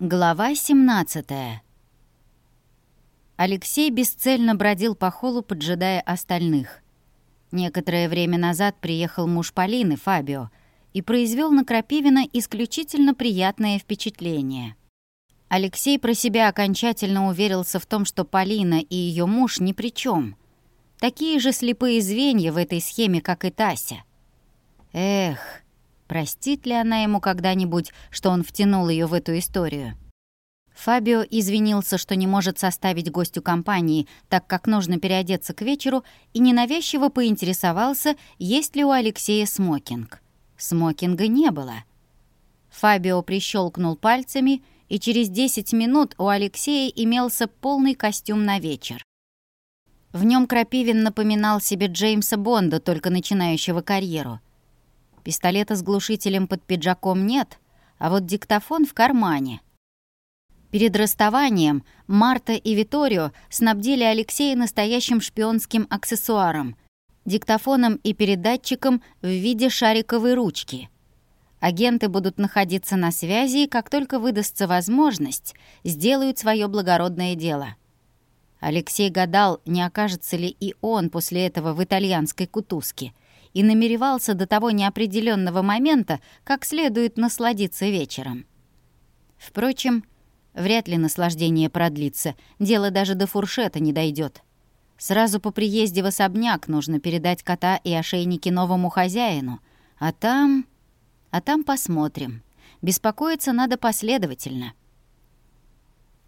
Глава 17 Алексей бесцельно бродил по холлу, поджидая остальных. Некоторое время назад приехал муж Полины, Фабио, и произвел на Крапивина исключительно приятное впечатление. Алексей про себя окончательно уверился в том, что Полина и ее муж ни при чем. Такие же слепые звенья в этой схеме, как и Тася. Эх, Простит ли она ему когда-нибудь, что он втянул ее в эту историю? Фабио извинился, что не может составить гостю компании, так как нужно переодеться к вечеру, и ненавязчиво поинтересовался, есть ли у Алексея смокинг. Смокинга не было. Фабио прищелкнул пальцами, и через 10 минут у Алексея имелся полный костюм на вечер. В нем Крапивин напоминал себе Джеймса Бонда, только начинающего карьеру. Пистолета с глушителем под пиджаком нет, а вот диктофон в кармане. Перед расставанием Марта и Виторио снабдили Алексея настоящим шпионским аксессуаром — диктофоном и передатчиком в виде шариковой ручки. Агенты будут находиться на связи, и как только выдастся возможность, сделают свое благородное дело. Алексей гадал, не окажется ли и он после этого в итальянской кутузке — и намеревался до того неопределенного момента, как следует насладиться вечером. Впрочем, вряд ли наслаждение продлится, дело даже до фуршета не дойдет. Сразу по приезде в особняк нужно передать кота и ошейники новому хозяину, а там... а там посмотрим. Беспокоиться надо последовательно.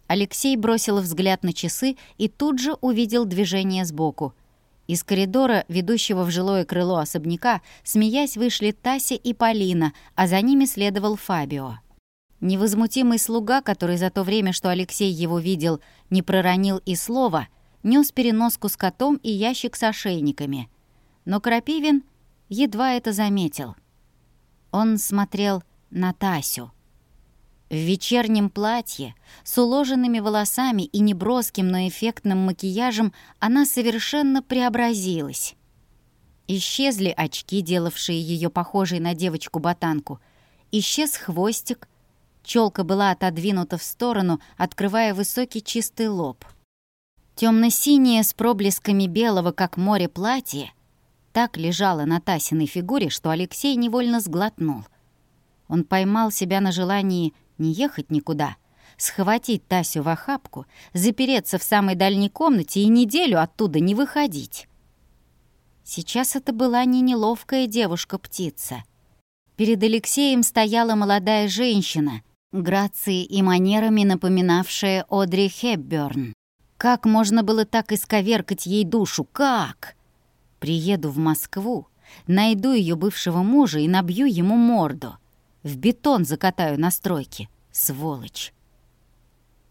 Алексей бросил взгляд на часы и тут же увидел движение сбоку — из коридора, ведущего в жилое крыло особняка, смеясь, вышли Тася и Полина, а за ними следовал Фабио. Невозмутимый слуга, который за то время, что Алексей его видел, не проронил и слова, нес переноску с котом и ящик с ошейниками. Но Крапивин едва это заметил. Он смотрел на Тасю. В вечернем платье, с уложенными волосами и неброским, но эффектным макияжем она совершенно преобразилась. Исчезли очки, делавшие ее похожей на девочку-ботанку. Исчез хвостик. Челка была отодвинута в сторону, открывая высокий чистый лоб. Темно-синее с проблесками белого, как море, платье так лежало на Тасиной фигуре, что Алексей невольно сглотнул. Он поймал себя на желании не ехать никуда, схватить Тасю в охапку, запереться в самой дальней комнате и неделю оттуда не выходить. Сейчас это была не неловкая девушка-птица. Перед Алексеем стояла молодая женщина, грацией и манерами напоминавшая Одри Хепберн. Как можно было так исковеркать ей душу? Как? Приеду в Москву, найду ее бывшего мужа и набью ему морду. В бетон закатаю на стройке. Сволочь.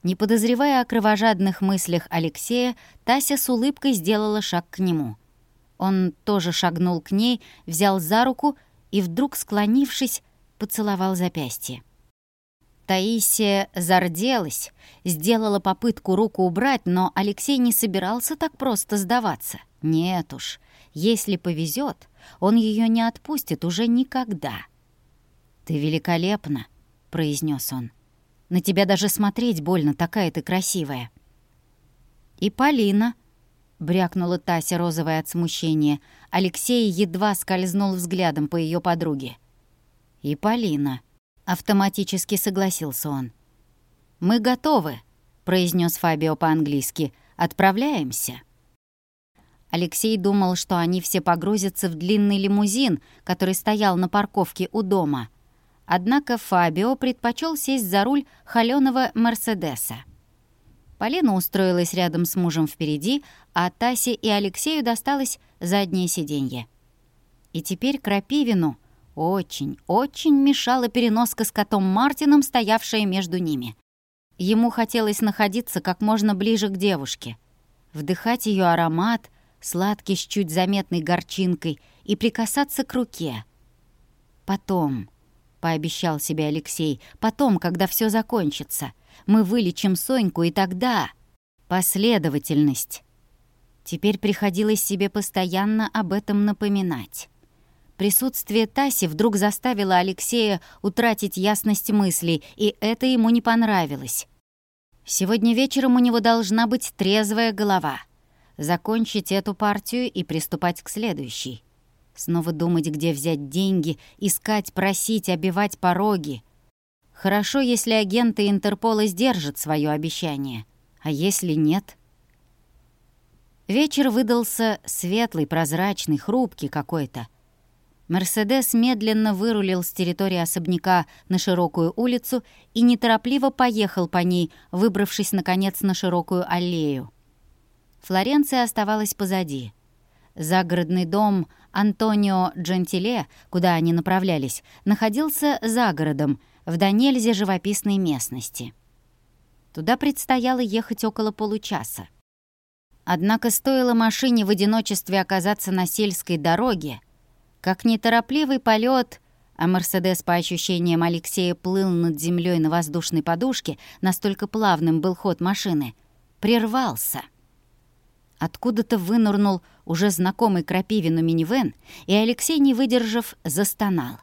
Не подозревая о кровожадных мыслях Алексея, Тася с улыбкой сделала шаг к нему. Он тоже шагнул к ней, взял за руку и, вдруг склонившись, поцеловал запястье. Таисия зарделась, сделала попытку руку убрать, но Алексей не собирался так просто сдаваться. Нет уж, если повезет, он ее не отпустит уже никогда. «Ты великолепна», — произнес он. «На тебя даже смотреть больно, такая ты красивая». «И Полина», — брякнула Тася, розовая от смущения. Алексей едва скользнул взглядом по ее подруге. «И Полина», — автоматически согласился он. «Мы готовы», — произнес Фабио по-английски. «Отправляемся». Алексей думал, что они все погрузятся в длинный лимузин, который стоял на парковке у дома — Однако Фабио предпочел сесть за руль холёного Мерседеса. Полина устроилась рядом с мужем впереди, а Тасе и Алексею досталось заднее сиденье. И теперь Крапивину очень, очень мешала переноска с котом Мартином, стоявшая между ними. Ему хотелось находиться как можно ближе к девушке, вдыхать ее аромат, сладкий с чуть заметной горчинкой, и прикасаться к руке. Потом пообещал себе Алексей. «Потом, когда все закончится, мы вылечим Соньку, и тогда...» Последовательность. Теперь приходилось себе постоянно об этом напоминать. Присутствие Таси вдруг заставило Алексея утратить ясность мыслей, и это ему не понравилось. Сегодня вечером у него должна быть трезвая голова. Закончить эту партию и приступать к следующей. Снова думать, где взять деньги, искать, просить, обивать пороги. Хорошо, если агенты Интерпола сдержат свое обещание. А если нет? Вечер выдался светлый, прозрачный, хрупкий какой-то. Мерседес медленно вырулил с территории особняка на широкую улицу и неторопливо поехал по ней, выбравшись, наконец, на широкую аллею. Флоренция оставалась позади. Загородный дом Антонио Джентиле, куда они направлялись, находился за городом, в до живописной местности. Туда предстояло ехать около получаса. Однако стоило машине в одиночестве оказаться на сельской дороге, как неторопливый полет, а Мерседес, по ощущениям Алексея, плыл над землей на воздушной подушке, настолько плавным был ход машины, прервался. Откуда-то вынырнул уже знакомый Крапивину минивэн, и Алексей, не выдержав, застонал.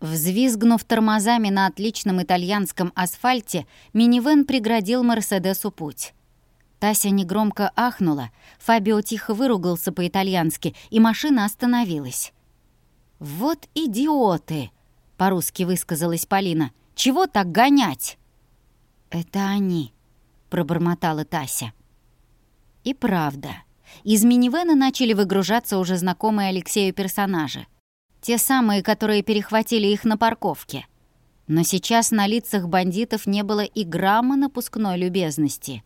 Взвизгнув тормозами на отличном итальянском асфальте, минивэн преградил Мерседесу путь. Тася негромко ахнула, Фабио тихо выругался по-итальянски, и машина остановилась. «Вот идиоты!» — по-русски высказалась Полина. «Чего так гонять?» «Это они», — пробормотала Тася. И правда, из минивэна начали выгружаться уже знакомые Алексею персонажи. Те самые, которые перехватили их на парковке. Но сейчас на лицах бандитов не было и грамма напускной любезности.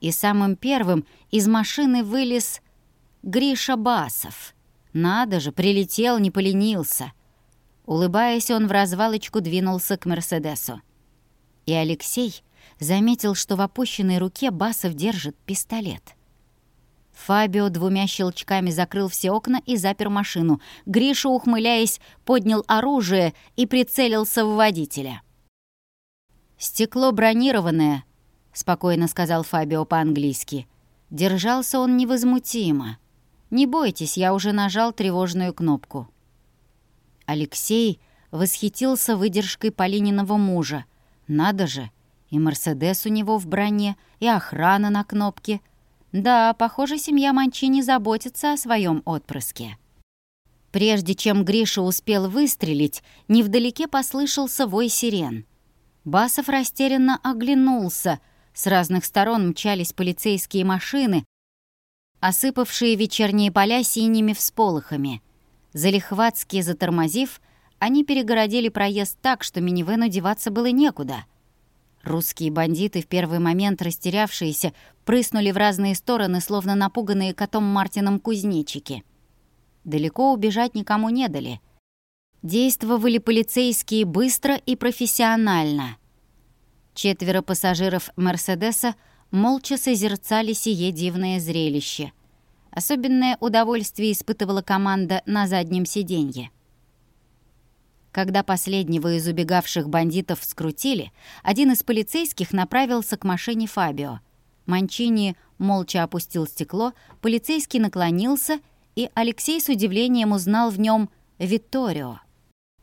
И самым первым из машины вылез Гриша Басов — надо же, прилетел, не поленился. Улыбаясь, он в развалочку двинулся к Мерседесу. И Алексей заметил, что в опущенной руке Басов держит пистолет. Фабио двумя щелчками закрыл все окна и запер машину. Гриша, ухмыляясь, поднял оружие и прицелился в водителя. «Стекло бронированное», — спокойно сказал Фабио по-английски. Держался он невозмутимо. «Не бойтесь, я уже нажал тревожную кнопку». Алексей восхитился выдержкой Полининого мужа. Надо же, и Мерседес у него в броне, и охрана на кнопке. Да, похоже, семья Манчини заботится о своем отпрыске. Прежде чем Гриша успел выстрелить, невдалеке послышался вой сирен. Басов растерянно оглянулся. С разных сторон мчались полицейские машины, осыпавшие вечерние поля синими всполохами. Залихватски затормозив, они перегородили проезд так, что минивену деваться было некуда. Русские бандиты, в первый момент растерявшиеся, прыснули в разные стороны, словно напуганные котом Мартином кузнечики. Далеко убежать никому не дали. Действовали полицейские быстро и профессионально. Четверо пассажиров «Мерседеса» молча созерцали сие дивное зрелище. Особенное удовольствие испытывала команда на заднем сиденье. Когда последнего из убегавших бандитов скрутили, один из полицейских направился к машине Фабио. Манчини молча опустил стекло, полицейский наклонился, и Алексей с удивлением узнал в нем Витторио.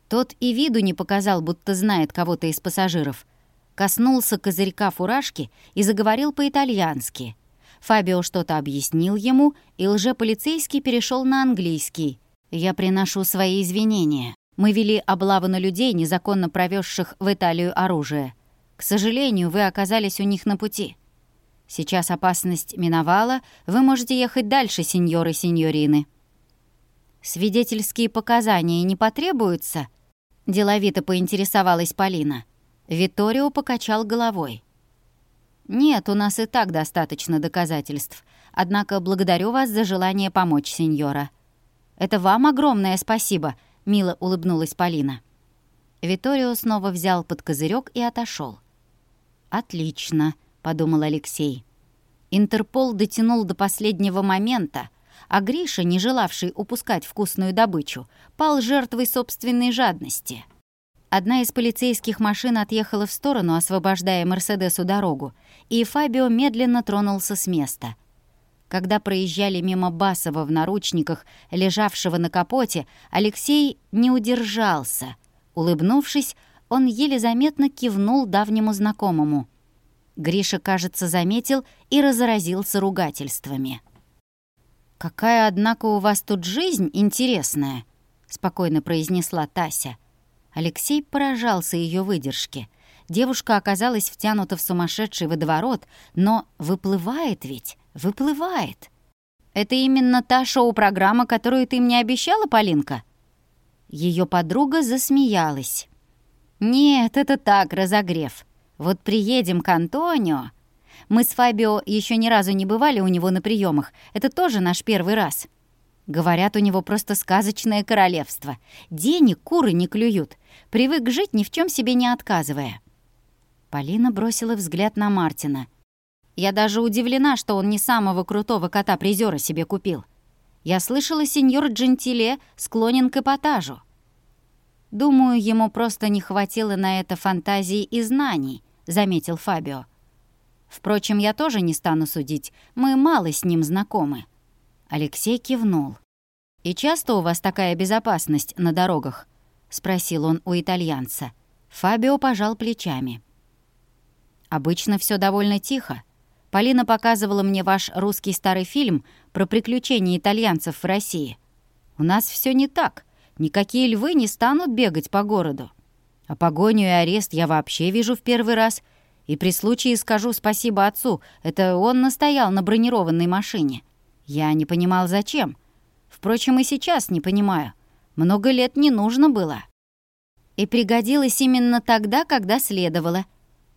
Тот и виду не показал, будто знает кого-то из пассажиров — коснулся козырька фуражки и заговорил по-итальянски. Фабио что-то объяснил ему, и лжеполицейский перешел на английский. «Я приношу свои извинения. Мы вели облаву на людей, незаконно провезших в Италию оружие. К сожалению, вы оказались у них на пути. Сейчас опасность миновала, вы можете ехать дальше, сеньоры сеньорины». «Свидетельские показания не потребуются?» — деловито поинтересовалась Полина. Виторио покачал головой. «Нет, у нас и так достаточно доказательств. Однако благодарю вас за желание помочь, сеньора». «Это вам огромное спасибо», — мило улыбнулась Полина. Виторио снова взял под козырек и отошел. «Отлично», — подумал Алексей. Интерпол дотянул до последнего момента, а Гриша, не желавший упускать вкусную добычу, пал жертвой собственной жадности. Одна из полицейских машин отъехала в сторону, освобождая Мерседесу дорогу, и Фабио медленно тронулся с места. Когда проезжали мимо Басова в наручниках, лежавшего на капоте, Алексей не удержался. Улыбнувшись, он еле заметно кивнул давнему знакомому. Гриша, кажется, заметил и разразился ругательствами. «Какая, однако, у вас тут жизнь интересная», — спокойно произнесла Тася. Алексей поражался ее выдержке. Девушка оказалась втянута в сумасшедший водоворот, но выплывает ведь, выплывает. «Это именно та шоу-программа, которую ты мне обещала, Полинка?» Ее подруга засмеялась. «Нет, это так, разогрев. Вот приедем к Антонио. Мы с Фабио еще ни разу не бывали у него на приемах. Это тоже наш первый раз. Говорят, у него просто сказочное королевство. Денег куры не клюют. Привык жить, ни в чем себе не отказывая». Полина бросила взгляд на Мартина. «Я даже удивлена, что он не самого крутого кота-призера себе купил. Я слышала, сеньор Джентиле склонен к эпатажу. «Думаю, ему просто не хватило на это фантазии и знаний», — заметил Фабио. «Впрочем, я тоже не стану судить, мы мало с ним знакомы». Алексей кивнул. «И часто у вас такая безопасность на дорогах?» — спросил он у итальянца. Фабио пожал плечами. «Обычно все довольно тихо. Полина показывала мне ваш русский старый фильм про приключения итальянцев в России. У нас все не так. Никакие львы не станут бегать по городу. А погоню и арест я вообще вижу в первый раз. И при случае скажу спасибо отцу. Это он настоял на бронированной машине. Я не понимал, зачем. Впрочем, и сейчас не понимаю. Много лет не нужно было. И пригодилось именно тогда, когда следовало,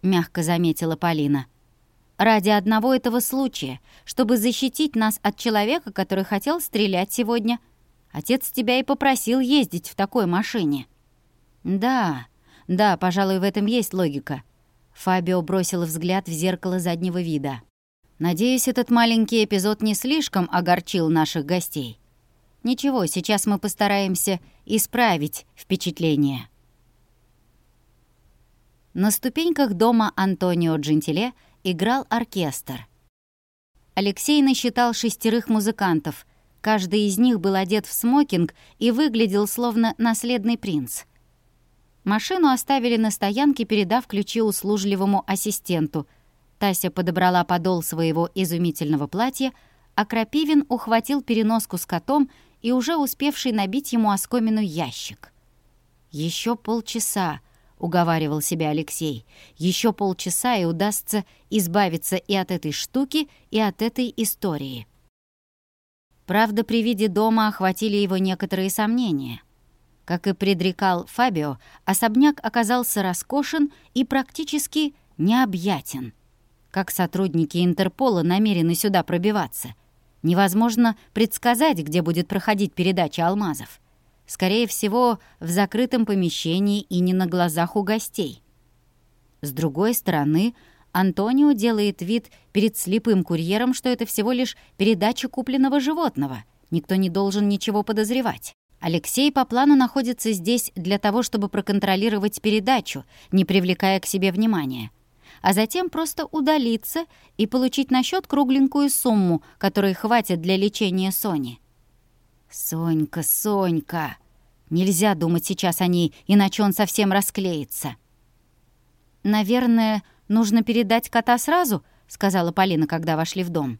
мягко заметила Полина. Ради одного этого случая, чтобы защитить нас от человека, который хотел стрелять сегодня — Отец тебя и попросил ездить в такой машине». «Да, да, пожалуй, в этом есть логика». Фабио бросил взгляд в зеркало заднего вида. «Надеюсь, этот маленький эпизод не слишком огорчил наших гостей. Ничего, сейчас мы постараемся исправить впечатление». На ступеньках дома Антонио Джентиле играл оркестр. Алексей насчитал шестерых музыкантов — Каждый из них был одет в смокинг и выглядел словно наследный принц. Машину оставили на стоянке, передав ключи услужливому ассистенту. Тася подобрала подол своего изумительного платья, а Крапивин ухватил переноску с котом и уже успевший набить ему оскомину ящик. Еще полчаса», — уговаривал себя Алексей. Еще полчаса, и удастся избавиться и от этой штуки, и от этой истории». Правда, при виде дома охватили его некоторые сомнения. Как и предрекал Фабио, особняк оказался роскошен и практически необъятен. Как сотрудники Интерпола намерены сюда пробиваться? Невозможно предсказать, где будет проходить передача алмазов. Скорее всего, в закрытом помещении и не на глазах у гостей. С другой стороны, Антонио делает вид перед слепым курьером, что это всего лишь передача купленного животного. Никто не должен ничего подозревать. Алексей по плану находится здесь для того, чтобы проконтролировать передачу, не привлекая к себе внимания. А затем просто удалиться и получить на счет кругленькую сумму, которой хватит для лечения Сони. «Сонька, Сонька!» Нельзя думать сейчас о ней, иначе он совсем расклеится. Наверное, «Нужно передать кота сразу», — сказала Полина, когда вошли в дом.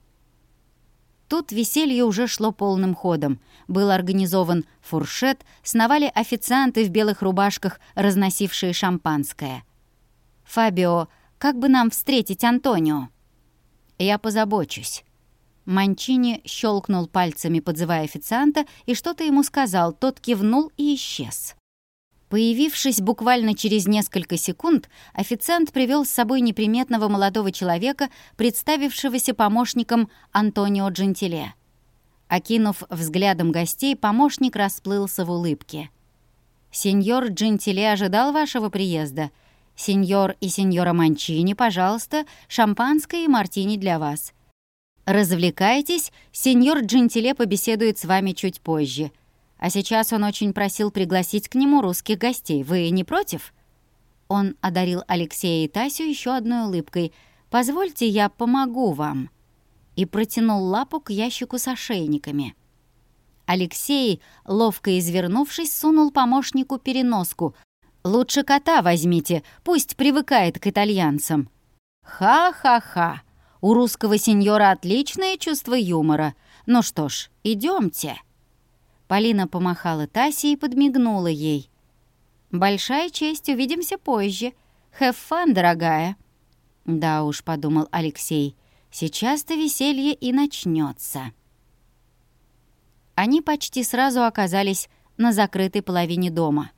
Тут веселье уже шло полным ходом. Был организован фуршет, сновали официанты в белых рубашках, разносившие шампанское. «Фабио, как бы нам встретить Антонио?» «Я позабочусь». Манчини щелкнул пальцами, подзывая официанта, и что-то ему сказал. Тот кивнул и исчез. Появившись буквально через несколько секунд, официант привел с собой неприметного молодого человека, представившегося помощником Антонио Джентиле. Окинув взглядом гостей, помощник расплылся в улыбке. «Сеньор Джентиле ожидал вашего приезда. Сеньор и сеньора Манчини, пожалуйста, шампанское и мартини для вас. Развлекайтесь, сеньор Джентиле побеседует с вами чуть позже». А сейчас он очень просил пригласить к нему русских гостей. Вы не против?» Он одарил Алексея и Тасю еще одной улыбкой. «Позвольте, я помогу вам». и протянул лапу к ящику с ошейниками. Алексей, ловко извернувшись, сунул помощнику переноску. «Лучше кота возьмите, пусть привыкает к итальянцам». «Ха-ха-ха! У русского сеньора отличное чувство юмора. Ну что ж, идемте. Полина помахала Тасе и подмигнула ей. «Большая честь, увидимся позже. Have fun, дорогая». «Да уж», — подумал Алексей, — «сейчас-то веселье и начнется. Они почти сразу оказались на закрытой половине дома.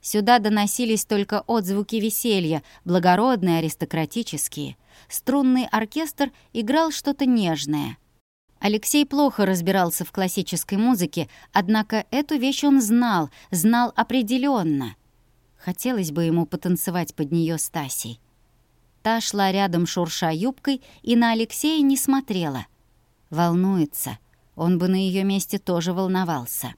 Сюда доносились только отзвуки веселья, благородные, аристократические. Струнный оркестр играл что-то нежное. Алексей плохо разбирался в классической музыке, однако эту вещь он знал, знал определенно. Хотелось бы ему потанцевать под нее с Тасей. Та шла рядом, шурша юбкой, и на Алексея не смотрела. Волнуется. Он бы на ее месте тоже волновался.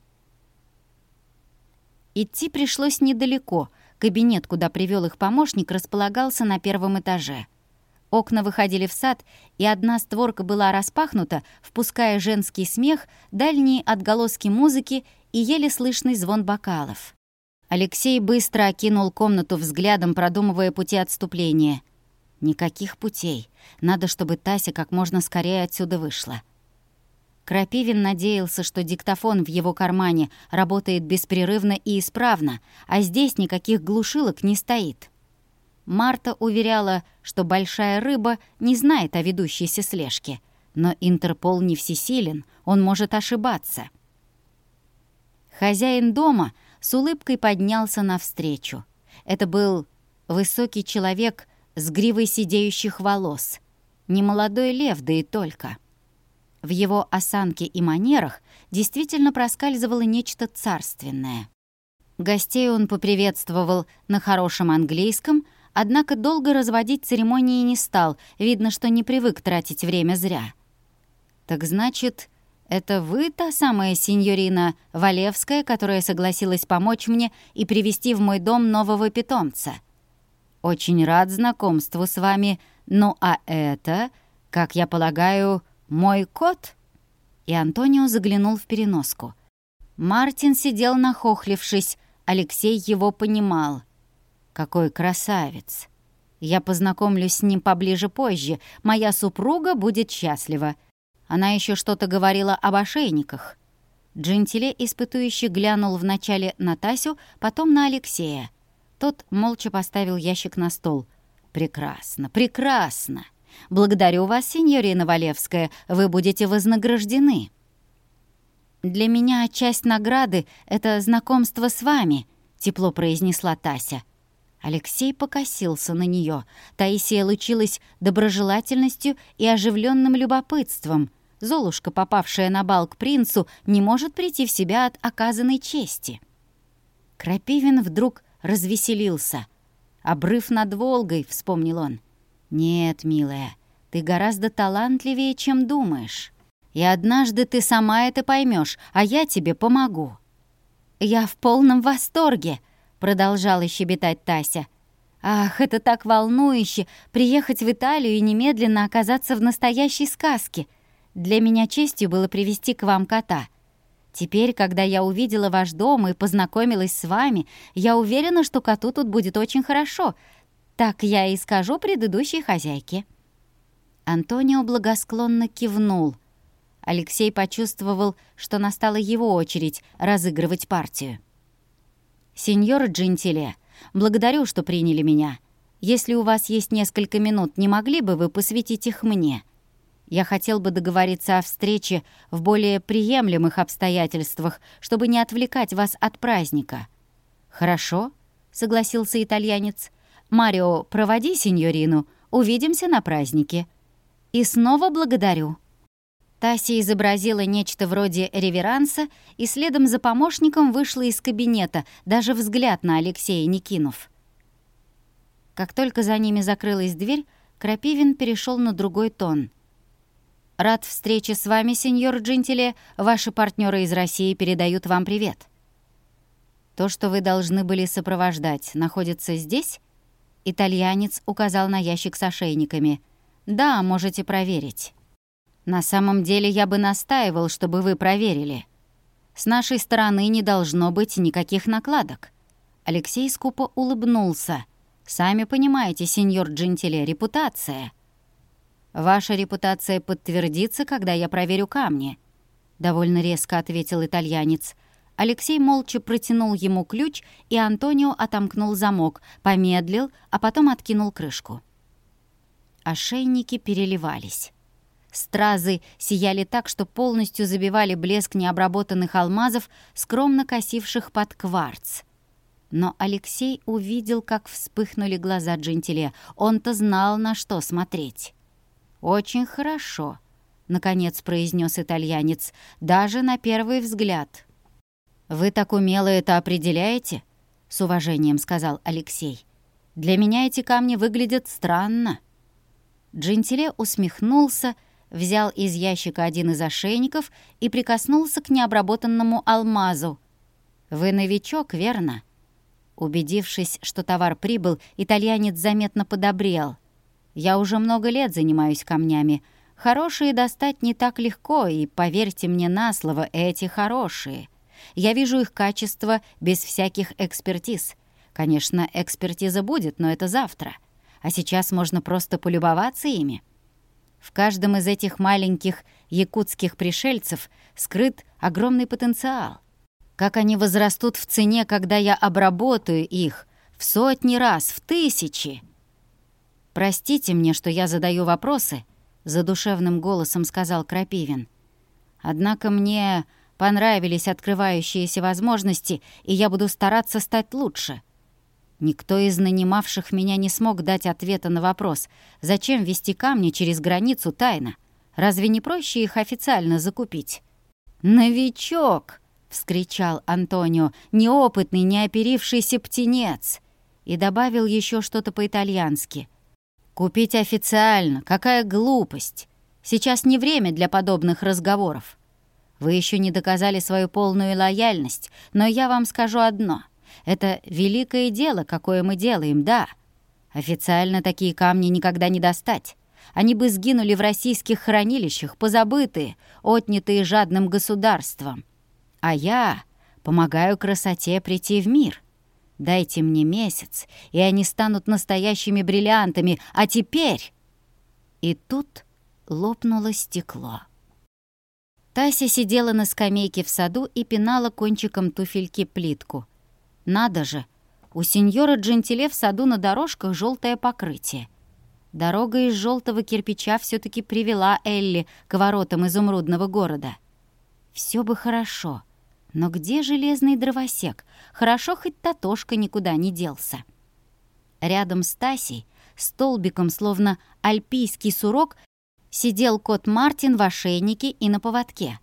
Идти пришлось недалеко. Кабинет, куда привел их помощник, располагался на первом этаже. Окна выходили в сад, и одна створка была распахнута, впуская женский смех, дальние отголоски музыки и еле слышный звон бокалов. Алексей быстро окинул комнату взглядом, продумывая пути отступления. Никаких путей. Надо, чтобы Тася как можно скорее отсюда вышла. Крапивин надеялся, что диктофон в его кармане работает беспрерывно и исправно, а здесь никаких глушилок не стоит. Марта уверяла, что большая рыба не знает о ведущейся слежке. Но Интерпол не всесилен, он может ошибаться. Хозяин дома с улыбкой поднялся навстречу. Это был высокий человек с гривой сидеющих волос. Немолодой лев, да и только. В его осанке и манерах действительно проскальзывало нечто царственное. Гостей он поприветствовал на хорошем английском — Однако долго разводить церемонии не стал, видно, что не привык тратить время зря. «Так значит, это вы та самая сеньорина Валевская, которая согласилась помочь мне и привести в мой дом нового питомца? Очень рад знакомству с вами, ну а это, как я полагаю, мой кот?» И Антонио заглянул в переноску. Мартин сидел нахохлившись, Алексей его понимал — какой красавец! Я познакомлюсь с ним поближе позже. Моя супруга будет счастлива. Она еще что-то говорила об ошейниках. Джентиле испытующе глянул вначале на Тасю, потом на Алексея. Тот молча поставил ящик на стол. «Прекрасно, прекрасно! Благодарю вас, сеньорина Валевская, вы будете вознаграждены». «Для меня часть награды — это знакомство с вами», — тепло произнесла Тася. Алексей покосился на нее. Таисия лучилась доброжелательностью и оживленным любопытством. Золушка, попавшая на бал к принцу, не может прийти в себя от оказанной чести. Крапивин вдруг развеселился. «Обрыв над Волгой», — вспомнил он. «Нет, милая, ты гораздо талантливее, чем думаешь. И однажды ты сама это поймешь, а я тебе помогу». «Я в полном восторге», продолжала щебетать Тася. Ах, это так волнующе приехать в Италию и немедленно оказаться в настоящей сказке. Для меня честью было привести к вам кота. Теперь, когда я увидела ваш дом и познакомилась с вами, я уверена, что коту тут будет очень хорошо. Так я и скажу предыдущей хозяйке». Антонио благосклонно кивнул. Алексей почувствовал, что настала его очередь разыгрывать партию. «Сеньор Джентиле, благодарю, что приняли меня. Если у вас есть несколько минут, не могли бы вы посвятить их мне? Я хотел бы договориться о встрече в более приемлемых обстоятельствах, чтобы не отвлекать вас от праздника». «Хорошо», — согласился итальянец. «Марио, проводи сеньорину. Увидимся на празднике». «И снова благодарю». Тася изобразила нечто вроде реверанса и следом за помощником вышла из кабинета, даже взгляд на Алексея не кинув. Как только за ними закрылась дверь, Крапивин перешел на другой тон. «Рад встрече с вами, сеньор Джентиле. Ваши партнеры из России передают вам привет». «То, что вы должны были сопровождать, находится здесь?» Итальянец указал на ящик с ошейниками. «Да, можете проверить». На самом деле я бы настаивал, чтобы вы проверили. С нашей стороны не должно быть никаких накладок. Алексей скупо улыбнулся. Сами понимаете, сеньор Джентиле, репутация. Ваша репутация подтвердится, когда я проверю камни, довольно резко ответил итальянец. Алексей молча протянул ему ключ, и Антонио отомкнул замок, помедлил, а потом откинул крышку. Ошейники переливались. Стразы сияли так, что полностью забивали блеск необработанных алмазов, скромно косивших под кварц. Но Алексей увидел, как вспыхнули глаза Джентиле. Он-то знал, на что смотреть. «Очень хорошо», — наконец произнес итальянец, — «даже на первый взгляд». «Вы так умело это определяете?» — с уважением сказал Алексей. «Для меня эти камни выглядят странно». Джентиле усмехнулся, взял из ящика один из ошейников и прикоснулся к необработанному алмазу. «Вы новичок, верно?» Убедившись, что товар прибыл, итальянец заметно подобрел. «Я уже много лет занимаюсь камнями. Хорошие достать не так легко, и, поверьте мне на слово, эти хорошие. Я вижу их качество без всяких экспертиз. Конечно, экспертиза будет, но это завтра. А сейчас можно просто полюбоваться ими». В каждом из этих маленьких якутских пришельцев скрыт огромный потенциал. Как они возрастут в цене, когда я обработаю их в сотни раз, в тысячи. Простите мне, что я задаю вопросы, задушевным голосом сказал Крапивин. Однако мне понравились открывающиеся возможности, и я буду стараться стать лучше. Никто из нанимавших меня не смог дать ответа на вопрос, зачем вести камни через границу тайно. Разве не проще их официально закупить? «Новичок!» — вскричал Антонио, неопытный, неоперившийся птенец, и добавил еще что-то по-итальянски. «Купить официально, какая глупость! Сейчас не время для подобных разговоров. Вы еще не доказали свою полную лояльность, но я вам скажу одно. Это великое дело, какое мы делаем, да. Официально такие камни никогда не достать. Они бы сгинули в российских хранилищах, позабытые, отнятые жадным государством. А я помогаю красоте прийти в мир. Дайте мне месяц, и они станут настоящими бриллиантами. А теперь...» И тут лопнуло стекло. Тася сидела на скамейке в саду и пинала кончиком туфельки плитку. Надо же, у сеньора Джентиле в саду на дорожках желтое покрытие. Дорога из желтого кирпича все таки привела Элли к воротам изумрудного города. Все бы хорошо — но где железный дровосек? Хорошо, хоть Татошка никуда не делся. Рядом с Тасей, столбиком, словно альпийский сурок, сидел кот Мартин в ошейнике и на поводке.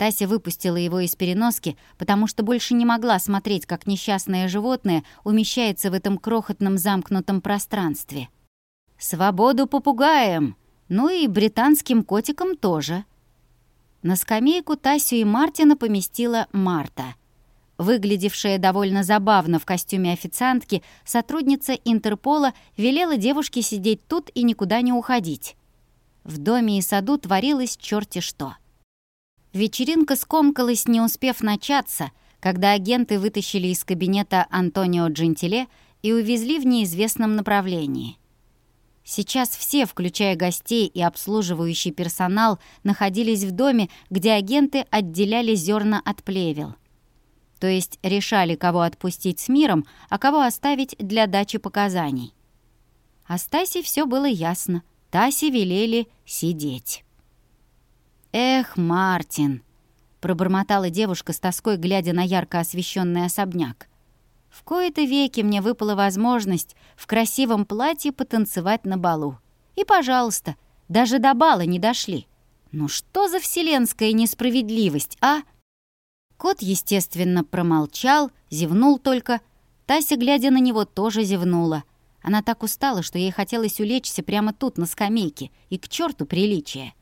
Тася выпустила его из переноски, потому что больше не могла смотреть, как несчастное животное умещается в этом крохотном замкнутом пространстве. «Свободу попугаем!» Ну и британским котикам тоже. На скамейку Тасю и Мартина поместила Марта. Выглядевшая довольно забавно в костюме официантки, сотрудница Интерпола велела девушке сидеть тут и никуда не уходить. В доме и саду творилось черти что. Вечеринка скомкалась, не успев начаться, когда агенты вытащили из кабинета Антонио Джентиле и увезли в неизвестном направлении. Сейчас все, включая гостей и обслуживающий персонал, находились в доме, где агенты отделяли зерна от плевел. То есть решали, кого отпустить с миром, а кого оставить для дачи показаний. А Стасе все было ясно. Тасе велели сидеть. «Эх, Мартин!» — пробормотала девушка с тоской, глядя на ярко освещенный особняк. В кои-то веки мне выпала возможность в красивом платье потанцевать на балу. И, пожалуйста, даже до бала не дошли. Ну что за вселенская несправедливость, а? Кот, естественно, промолчал, зевнул только. Тася, глядя на него, тоже зевнула. Она так устала, что ей хотелось улечься прямо тут, на скамейке, и к черту приличие.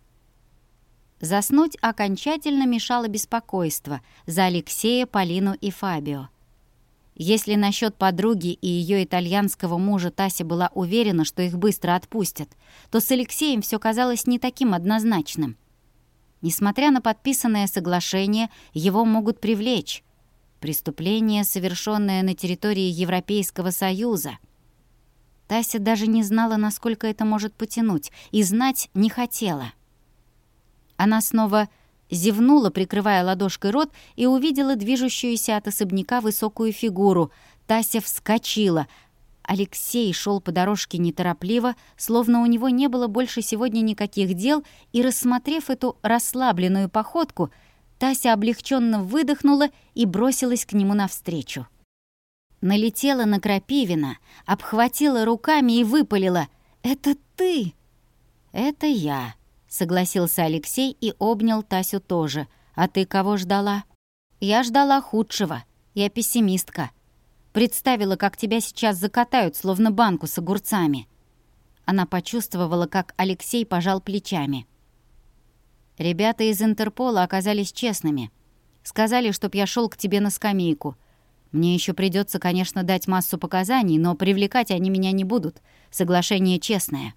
Заснуть окончательно мешало беспокойство за Алексея, Полину и Фабио. Если насчет подруги и ее итальянского мужа Тася была уверена, что их быстро отпустят, то с Алексеем все казалось не таким однозначным. Несмотря на подписанное соглашение, его могут привлечь. Преступление, совершенное на территории Европейского Союза. Тася даже не знала, насколько это может потянуть, и знать не хотела. Она снова зевнула, прикрывая ладошкой рот, и увидела движущуюся от особняка высокую фигуру. Тася вскочила. Алексей шел по дорожке неторопливо, словно у него не было больше сегодня никаких дел, и, рассмотрев эту расслабленную походку, Тася облегченно выдохнула и бросилась к нему навстречу. Налетела на Крапивина, обхватила руками и выпалила «Это ты!» «Это я», — согласился Алексей и обнял Тасю тоже. «А ты кого ждала?» «Я ждала худшего. Я пессимистка. Представила, как тебя сейчас закатают, словно банку с огурцами». Она почувствовала, как Алексей пожал плечами. «Ребята из Интерпола оказались честными. Сказали, чтоб я шел к тебе на скамейку. Мне еще придется, конечно, дать массу показаний, но привлекать они меня не будут. Соглашение честное».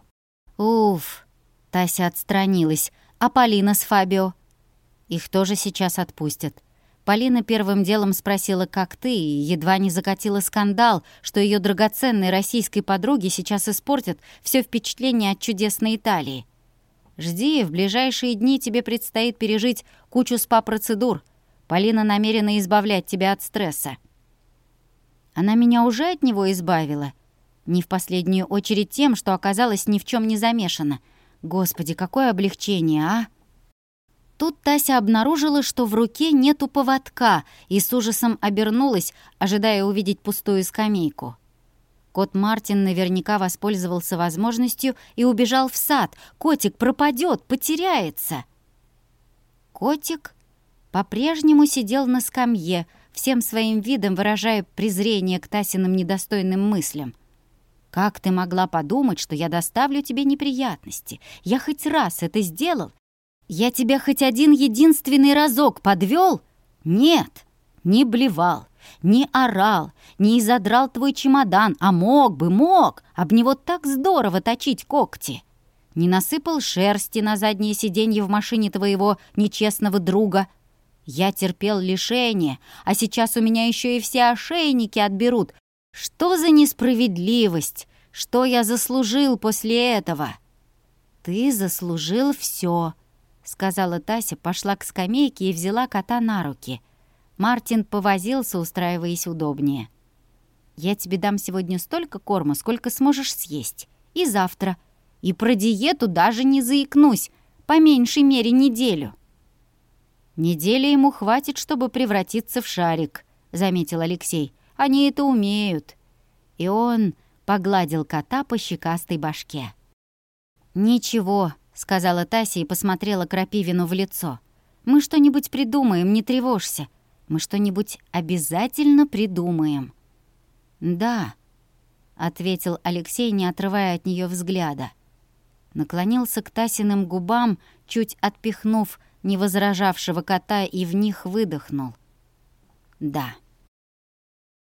«Уф!» Тася отстранилась. «А Полина с Фабио?» «Их тоже сейчас отпустят». Полина первым делом спросила, как ты, и едва не закатила скандал, что ее драгоценной российской подруге сейчас испортят все впечатление от чудесной Италии. Жди, в ближайшие дни тебе предстоит пережить кучу спа-процедур. Полина намерена избавлять тебя от стресса. Она меня уже от него избавила. Не в последнюю очередь тем, что оказалась ни в чем не замешана — Господи, какое облегчение, а! Тут Тася обнаружила, что в руке нету поводка, и с ужасом обернулась, ожидая увидеть пустую скамейку. Кот Мартин наверняка воспользовался возможностью и убежал в сад. Котик пропадет, потеряется. Котик по-прежнему сидел на скамье, всем своим видом выражая презрение к Тасиным недостойным мыслям. Как ты могла подумать, что я доставлю тебе неприятности? Я хоть раз это сделал? Я тебя хоть один единственный разок подвел? Нет, не блевал, не орал, не изодрал твой чемодан, а мог бы, мог, об него так здорово точить когти. Не насыпал шерсти на заднее сиденье в машине твоего нечестного друга. Я терпел лишение, а сейчас у меня еще и все ошейники отберут, что за несправедливость? Что я заслужил после этого? Ты заслужил все, сказала Тася, пошла к скамейке и взяла кота на руки. Мартин повозился, устраиваясь удобнее. Я тебе дам сегодня столько корма, сколько сможешь съесть. И завтра. И про диету даже не заикнусь. По меньшей мере неделю. Недели ему хватит, чтобы превратиться в шарик, заметил Алексей. Они это умеют». И он погладил кота по щекастой башке. «Ничего», — сказала Тася и посмотрела Крапивину в лицо. «Мы что-нибудь придумаем, не тревожься. Мы что-нибудь обязательно придумаем». «Да», — ответил Алексей, не отрывая от нее взгляда. Наклонился к Тасиным губам, чуть отпихнув невозражавшего кота и в них выдохнул. «Да».